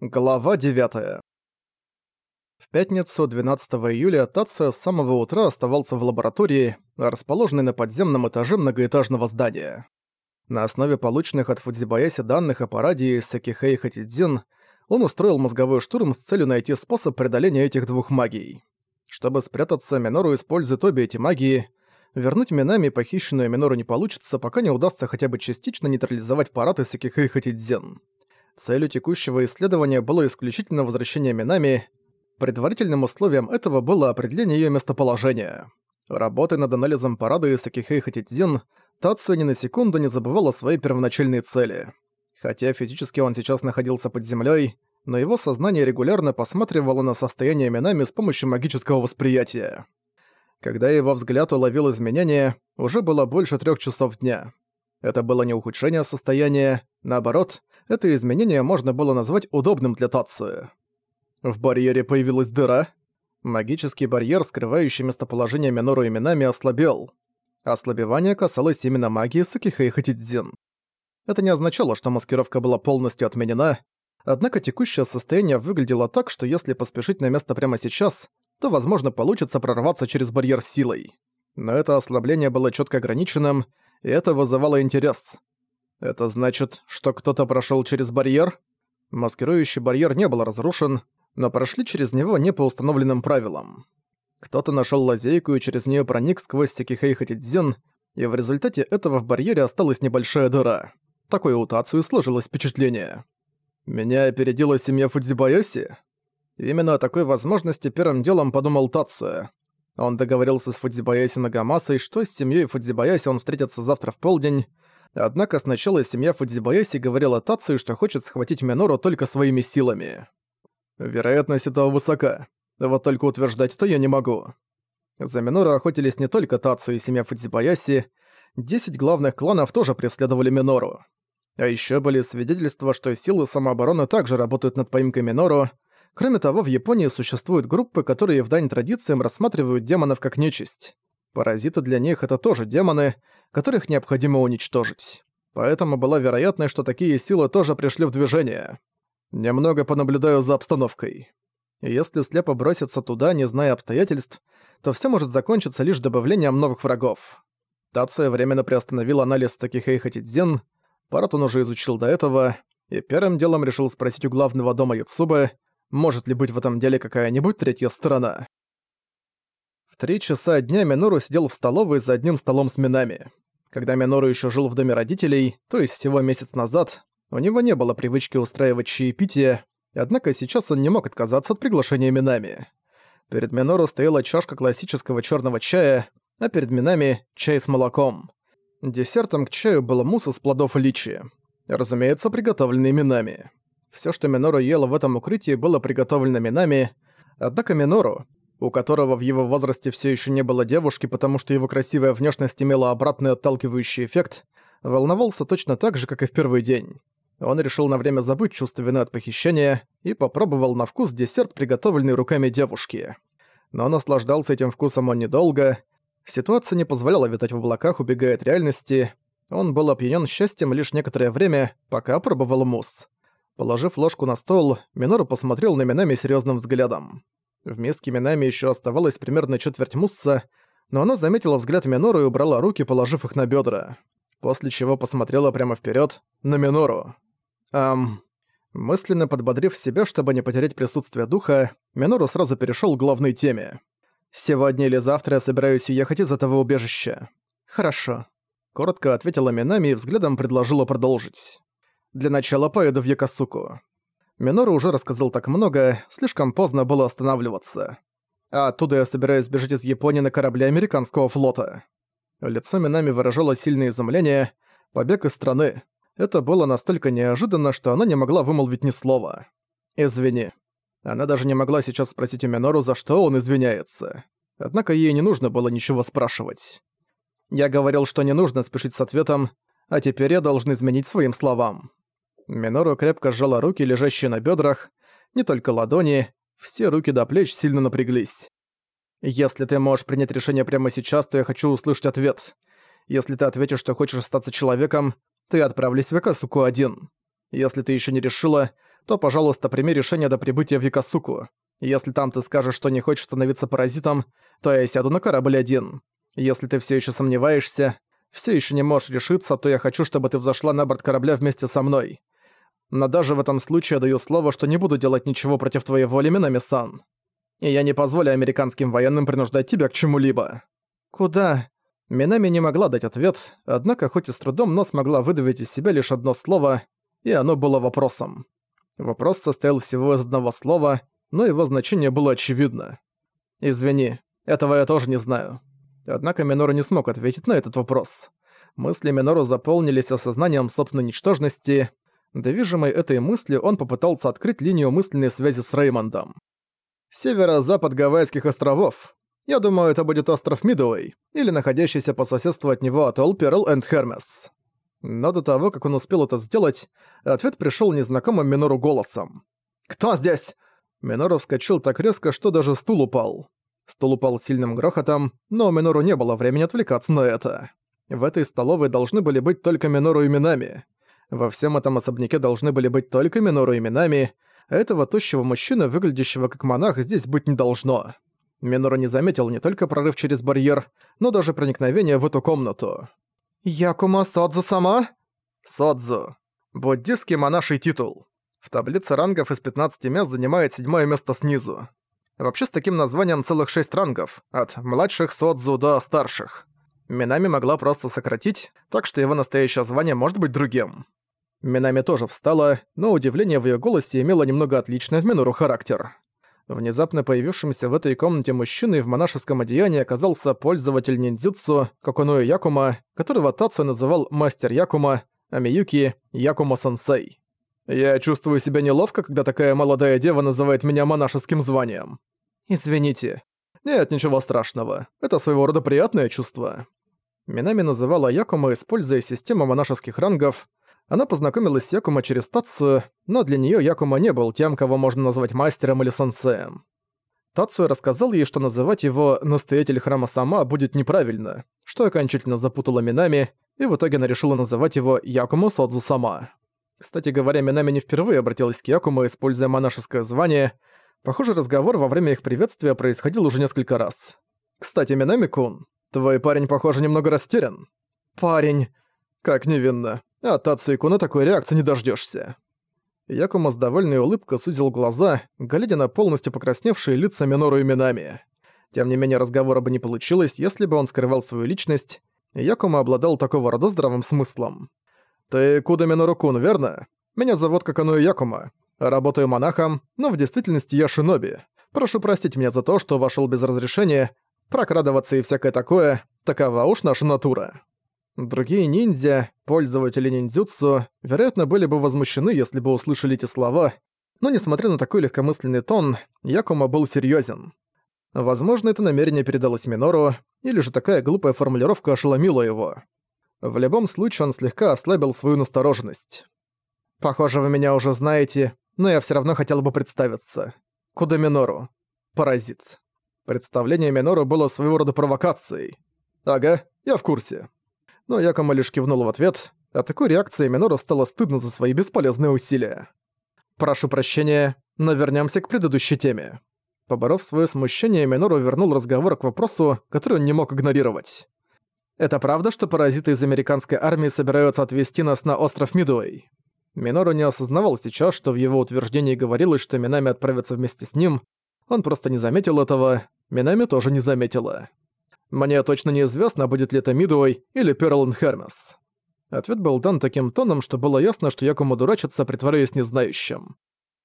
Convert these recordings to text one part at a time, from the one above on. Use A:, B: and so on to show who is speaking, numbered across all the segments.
A: Глава 9. В пятницу, 12 июля, Тация с самого утра оставался в лаборатории, расположенной на подземном этаже многоэтажного здания. На основе полученных от Фудзибаяси данных о параде Сакихэй Хатидзин, он устроил мозговой штурм с целью найти способ преодоления этих двух магий. Чтобы спрятаться, Минору использует обе эти магии. Вернуть Минами похищенную Минору не получится, пока не удастся хотя бы частично нейтрализовать парад Сакихэй Хатидзин. Целью текущего исследования было исключительно возвращение Минами. Предварительным условием этого было определение её местоположения. Работая над анализом парада Исакихэй Хатидзин, Тацию ни на секунду не забывал о своей первоначальной цели. Хотя физически он сейчас находился под землёй, но его сознание регулярно посматривало на состояние Минами с помощью магического восприятия. Когда его взгляд уловил изменения, уже было больше трёх часов дня. Это было не ухудшение состояния, наоборот, это изменение можно было назвать удобным для Тации. В барьере появилась дыра. Магический барьер, скрывающий местоположение Минору именами, ослабел. Ослабевание касалось именно магии Сакихэй Хатидзин. Это не означало, что маскировка была полностью отменена, однако текущее состояние выглядело так, что если поспешить на место прямо сейчас, то, возможно, получится прорваться через барьер силой. Но это ослабление было четко ограниченным, и это вызывало интерес. Это значит, что кто-то прошел через барьер? Маскирующий барьер не был разрушен, но прошли через него не по установленным правилам. Кто-то нашел лазейку и через нее проник сквозь Секихэй Хатидзин, и в результате этого в барьере осталась небольшая дыра. Такое у Тацию сложилось впечатление. Меня опередила семья Фудзибаяси? Именно о такой возможности первым делом подумал Тацию. Он договорился с Фудзибаяси Нагамасой, что с семьей Фудзибаяси он встретится завтра в полдень, Однако сначала семья Фудзибаяси говорила Тацию, что хочет схватить Минору только своими силами. Вероятность этого высока. Вот только утверждать это я не могу. За Минору охотились не только Тацию и семья Фудзибаяси, десять главных кланов тоже преследовали Минору. А еще были свидетельства, что силы самообороны также работают над поимкой Минору. Кроме того, в Японии существуют группы, которые в дань традициям рассматривают демонов как нечисть. Паразиты для них это тоже демоны, которых необходимо уничтожить. Поэтому была вероятность, что такие силы тоже пришли в движение. Немного понаблюдаю за обстановкой. если слепо броситься туда, не зная обстоятельств, то все может закончиться лишь добавлением новых врагов. Тация временно приостановил анализ Такихэй Хатидзин, парад он уже изучил до этого, и первым делом решил спросить у главного дома Яцубы, может ли быть в этом деле какая-нибудь третья сторона три часа дня Минору сидел в столовой за одним столом с Минами. Когда Минору еще жил в доме родителей, то есть всего месяц назад, у него не было привычки устраивать чаепитие, однако сейчас он не мог отказаться от приглашения Минами. Перед Минору стояла чашка классического черного чая, а перед Минами – чай с молоком. Десертом к чаю был мусс из плодов личи. Разумеется, приготовленный Минами. Все, что Минору ел в этом укрытии, было приготовлено Минами, однако Минору, у которого в его возрасте все еще не было девушки, потому что его красивая внешность имела обратный отталкивающий эффект, волновался точно так же, как и в первый день. Он решил на время забыть чувство вины от похищения и попробовал на вкус десерт, приготовленный руками девушки. Но наслаждался этим вкусом он недолго. Ситуация не позволяла витать в облаках, убегая от реальности. Он был опьянен счастьем лишь некоторое время, пока пробовал мусс. Положив ложку на стол, Минору посмотрел на Минами серьезным взглядом. В миске Минами еще оставалось примерно четверть мусса, но она заметила взгляд Минору и убрала руки, положив их на бедра. После чего посмотрела прямо вперед на Минору. Ам... Мысленно подбодрив себя, чтобы не потерять присутствие духа, Минору сразу перешел к главной теме. «Сегодня или завтра я собираюсь уехать из этого убежища». «Хорошо», — коротко ответила Минами и взглядом предложила продолжить. «Для начала поеду в Якосуку. Минору уже рассказал так много, слишком поздно было останавливаться. А оттуда я собираюсь бежать из Японии на корабле американского флота. Лицо Минами выражало сильное изумление. Побег из страны. Это было настолько неожиданно, что она не могла вымолвить ни слова. «Извини». Она даже не могла сейчас спросить у Минору, за что он извиняется. Однако ей не нужно было ничего спрашивать. Я говорил, что не нужно спешить с ответом, а теперь я должен изменить своим словам. Минору крепко сжала руки, лежащие на бедрах, не только ладони, все руки до плеч сильно напряглись. «Если ты можешь принять решение прямо сейчас, то я хочу услышать ответ. Если ты ответишь, что хочешь остаться человеком, то я отправлюсь в Акасуку один. Если ты еще не решила, то, пожалуйста, прими решение до прибытия в Якосуку. Если там ты скажешь, что не хочешь становиться паразитом, то я сяду на корабль один. Если ты все еще сомневаешься, все еще не можешь решиться, то я хочу, чтобы ты взошла на борт корабля вместе со мной. Но даже в этом случае я даю слово, что не буду делать ничего против твоей воли, Минами-сан. И я не позволю американским военным принуждать тебя к чему-либо. Куда? Минами не могла дать ответ, однако хоть и с трудом, но смогла выдавить из себя лишь одно слово, и оно было вопросом. Вопрос состоял всего из одного слова, но его значение было очевидно. «Извини, этого я тоже не знаю». Однако Минору не смог ответить на этот вопрос. Мысли Минору заполнились осознанием собственной ничтожности. Довижимой этой мыслью он попытался открыть линию мысленной связи с Реймондом. «Северо-запад Гавайских островов. Я думаю, это будет остров Мидуэй, или находящийся по соседству от него атолл Перл энд Хермес». Но до того, как он успел это сделать, ответ пришел незнакомым Минору голосом. «Кто здесь?» Минору вскочил так резко, что даже стул упал. Стул упал сильным грохотом, но у Минору не было времени отвлекаться на это. В этой столовой должны были быть только Минору именами. Во всем этом особняке должны были быть только Минору именами. Этого тощего мужчины, выглядящего как монах, здесь быть не должно. Минору не заметил не только прорыв через барьер, но даже проникновение в эту комнату. «Якума Содзу сама?» Содзу. Буддистский монаший титул. В таблице рангов из 15 мест занимает седьмое место снизу. Вообще с таким названием целых шесть рангов, от младших Содзу до старших. Минами могла просто сократить, так что его настоящее звание может быть другим. Минами тоже встала, но удивление в её голосе имело немного отличный от Минору характер. Внезапно появившимся в этой комнате мужчиной в монашеском одеянии оказался пользователь ниндзюцу Коконуэ Якума, которого Тацу называл «Мастер Якума», а Миюки – Якума-сенсей. Я чувствую себя неловко, когда такая молодая дева называет меня монашеским званием. Извините. Нет, ничего страшного. Это своего рода приятное чувство. Минами называла Якума, используя систему монашеских рангов, она познакомилась с Якума через Тацию, но для неё Якума не был тем, кого можно назвать мастером или сенсеем. Тацуя рассказал ей, что называть его «настоятель храма сама» будет неправильно, что окончательно запутало Минами, и в итоге она решила называть его Якума Содзу сама. Кстати говоря, Минами не впервые обратилась к Якума, используя монашеское звание. Похоже, разговор во время их приветствия происходил уже несколько раз. «Кстати, Минами-кун, твой парень, похоже, немного растерян». «Парень...» «Как невинно. От Тацуику на такой реакции не дождёшься. Якума с довольной улыбкой сузил глаза, глядя на полностью покрасневшие лица Минору именами. Тем не менее, разговора бы не получилось, если бы он скрывал свою личность. Якума обладал такого рода здравым смыслом. «Ты Куда Минору-кун, верно? Меня зовут Каканую Якума. Работаю монахом, но в действительности я шиноби. Прошу простить меня за то, что вошёл без разрешения. Прокрадываться и всякое такое – такова уж наша натура». Другие ниндзя, пользователи ниндзюцу, вероятно, были бы возмущены, если бы услышали эти слова, но несмотря на такой легкомысленный тон, Якума был серьёзен. Возможно, это намерение передалось Минору, или же такая глупая формулировка ошеломила его. В любом случае он слегка ослабил свою настороженность. «Похоже, вы меня уже знаете, но я всё равно хотел бы представиться. Куда Минору? Паразит». Представление Минору было своего рода провокацией. «Ага, я в курсе» но Якома лишь кивнул в ответ. От такой реакции Минору стало стыдно за свои бесполезные усилия. «Прошу прощения, но вернёмся к предыдущей теме». Поборов своё смущение, Минору вернул разговор к вопросу, который он не мог игнорировать. «Это правда, что паразиты из американской армии собираются отвезти нас на остров Мидуэй?» Минору не осознавал сейчас, что в его утверждении говорилось, что Минами отправится вместе с ним. Он просто не заметил этого, Минами тоже не заметила. Мне точно неизвестно, будет ли это Мидуэй или Перлн Хермес. Ответ был дан таким тоном, что было ясно, что Якума дурачится, притворяясь незнающим.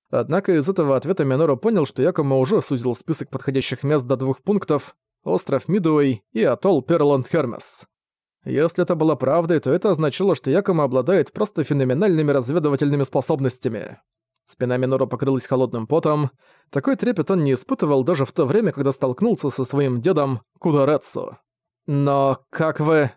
A: Однако из этого ответа Минору понял, что Якума уже сузил список подходящих мест до двух пунктов — остров Мидуэй и атолл Перланд Хермес. Если это было правдой, то это означало, что Якума обладает просто феноменальными разведывательными способностями. Спина Минору покрылась холодным потом. Такой трепет он не испытывал даже в то время, когда столкнулся со своим дедом Кударецу. «Но как вы...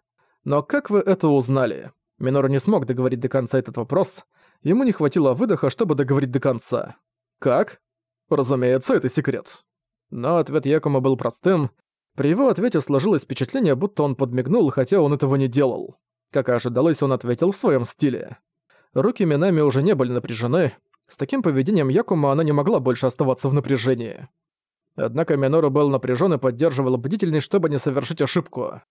A: Но как вы это узнали?» Минору не смог договорить до конца этот вопрос. Ему не хватило выдоха, чтобы договорить до конца. «Как?» «Разумеется, это секрет». Но ответ Якума был простым. При его ответе сложилось впечатление, будто он подмигнул, хотя он этого не делал. Как и ожидалось, он ответил в своем стиле. Руки Минами уже не были напряжены, С таким поведением Якума она не могла больше оставаться в напряжении. Однако Минору был напряжен и поддерживал бдительность, чтобы не совершить ошибку.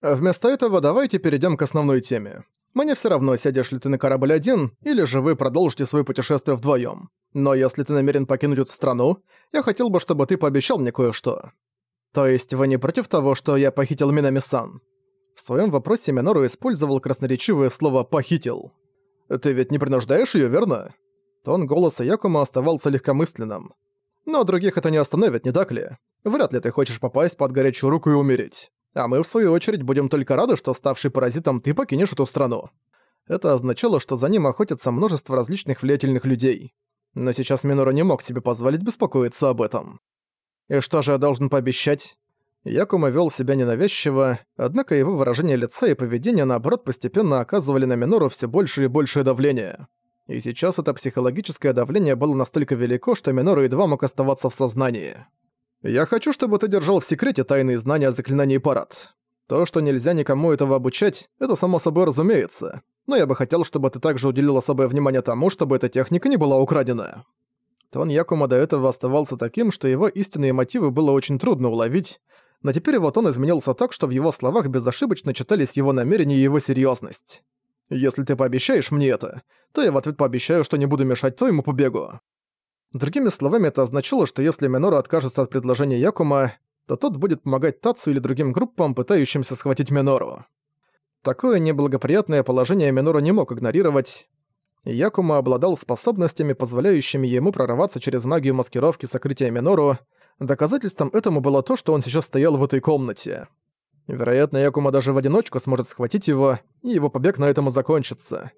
A: Вместо этого давайте перейдем к основной теме. Мне все равно, сядешь ли ты на корабль один, или же вы продолжите свое путешествие вдвоем. Но если ты намерен покинуть эту страну, я хотел бы, чтобы ты пообещал мне кое-что. То есть вы не против того, что я похитил Минами-сан? В своем вопросе Минору использовал красноречивое слово «похитил». Ты ведь не принуждаешь ее, верно? Тон голоса Якума оставался легкомысленным. Но других это не остановит, не так ли? Вряд ли ты хочешь попасть под горячую руку и умереть. А мы, в свою очередь, будем только рады, что, ставший паразитом, ты покинешь эту страну. Это означало, что за ним охотятся множество различных влиятельных людей. Но сейчас Минору не мог себе позволить беспокоиться об этом. И что же я должен пообещать? Якума вел себя ненавязчиво, однако его выражение лица и поведение, наоборот, постепенно оказывали на Минору все больше и большее давление. И сейчас это психологическое давление было настолько велико, что Минору едва мог оставаться в сознании. Я хочу, чтобы ты держал в секрете тайные знания о заклинании парад. То, что нельзя никому этого обучать, это само собой разумеется. Но я бы хотел, чтобы ты также уделил особое внимание тому, чтобы эта техника не была украдена. Тон Якума до этого оставался таким, что его истинные мотивы было очень трудно уловить, но теперь его тон изменился так, что в его словах безошибочно читались его намерения и его серьезность. «Если ты пообещаешь мне это, то я в ответ пообещаю, что не буду мешать твоему побегу. Другими словами, это означало, что если Минора откажется от предложения Якума, то тот будет помогать Тацу или другим группам, пытающимся схватить Минору. Такое неблагоприятное положение Минору не мог игнорировать. Якума обладал способностями, позволяющими ему прорываться через магию маскировки сокрытия Минору. Доказательством этому было то, что он сейчас стоял в этой комнате. Вероятно, Якума даже в одиночку сможет схватить его, и его побег на этом и закончится.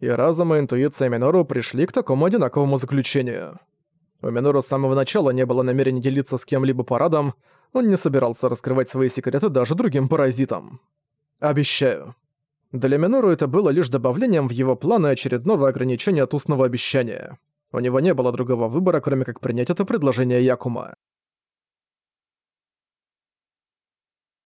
A: И разум и интуиция Минору пришли к такому одинаковому заключению. У Минору с самого начала не было намерения делиться с кем-либо парадом, он не собирался раскрывать свои секреты даже другим паразитам. Обещаю. Для Минору это было лишь добавлением в его планы очередного ограничения от устного обещания. У него не было другого выбора, кроме как принять это предложение Якума.